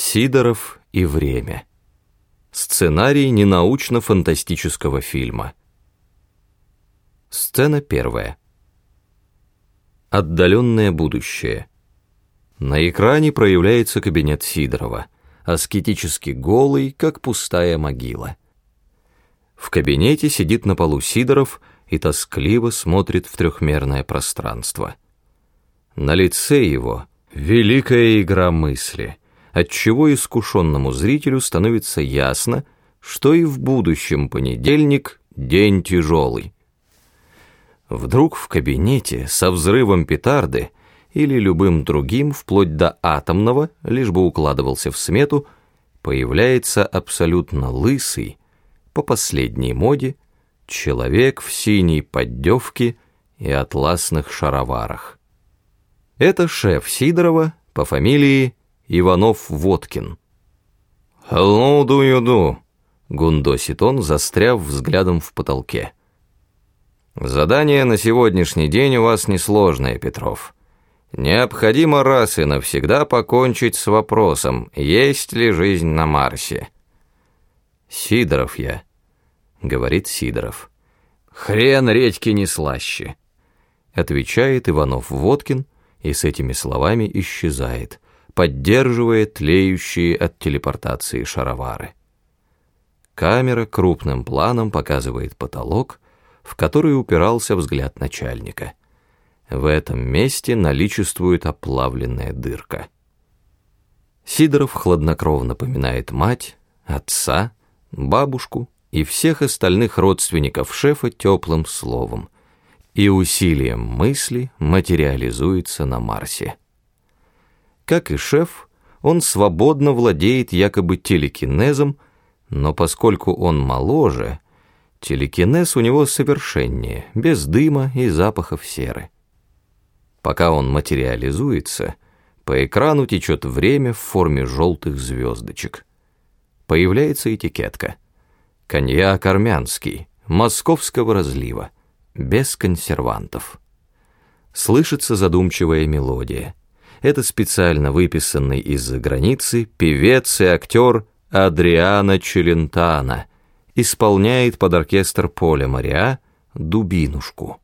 Сидоров и время. Сценарий ненаучно-фантастического фильма. Сцена первая. Отдаленное будущее. На экране проявляется кабинет Сидорова, аскетически голый, как пустая могила. В кабинете сидит на полу Сидоров и тоскливо смотрит в трехмерное пространство. На лице его великая игра мысли — отчего искушенному зрителю становится ясно, что и в будущем понедельник день тяжелый. Вдруг в кабинете со взрывом петарды или любым другим, вплоть до атомного, лишь бы укладывался в смету, появляется абсолютно лысый, по последней моде, человек в синей поддевке и атласных шароварах. Это шеф Сидорова по фамилии Иванов-Водкин. «Hello, do you do?» — гундосит он, застряв взглядом в потолке. «Задание на сегодняшний день у вас несложное, Петров. Необходимо раз и навсегда покончить с вопросом, есть ли жизнь на Марсе». «Сидоров я», — говорит Сидоров. «Хрен редьки не слаще», — отвечает Иванов-Водкин и с этими словами исчезает — поддерживая тлеющие от телепортации шаровары. Камера крупным планом показывает потолок, в который упирался взгляд начальника. В этом месте наличествует оплавленная дырка. Сидоров хладнокровно поминает мать, отца, бабушку и всех остальных родственников шефа теплым словом, и усилием мысли материализуется на Марсе. Как и шеф, он свободно владеет якобы телекинезом, но поскольку он моложе, телекинез у него совершеннее, без дыма и запахов серы. Пока он материализуется, по экрану течет время в форме желтых звездочек. Появляется этикетка. Коньяк армянский, московского разлива, без консервантов. Слышится задумчивая мелодия это специально выписанный из-за границы певец и актер Адриана Челентана, исполняет под оркестр Поля Мариа «Дубинушку».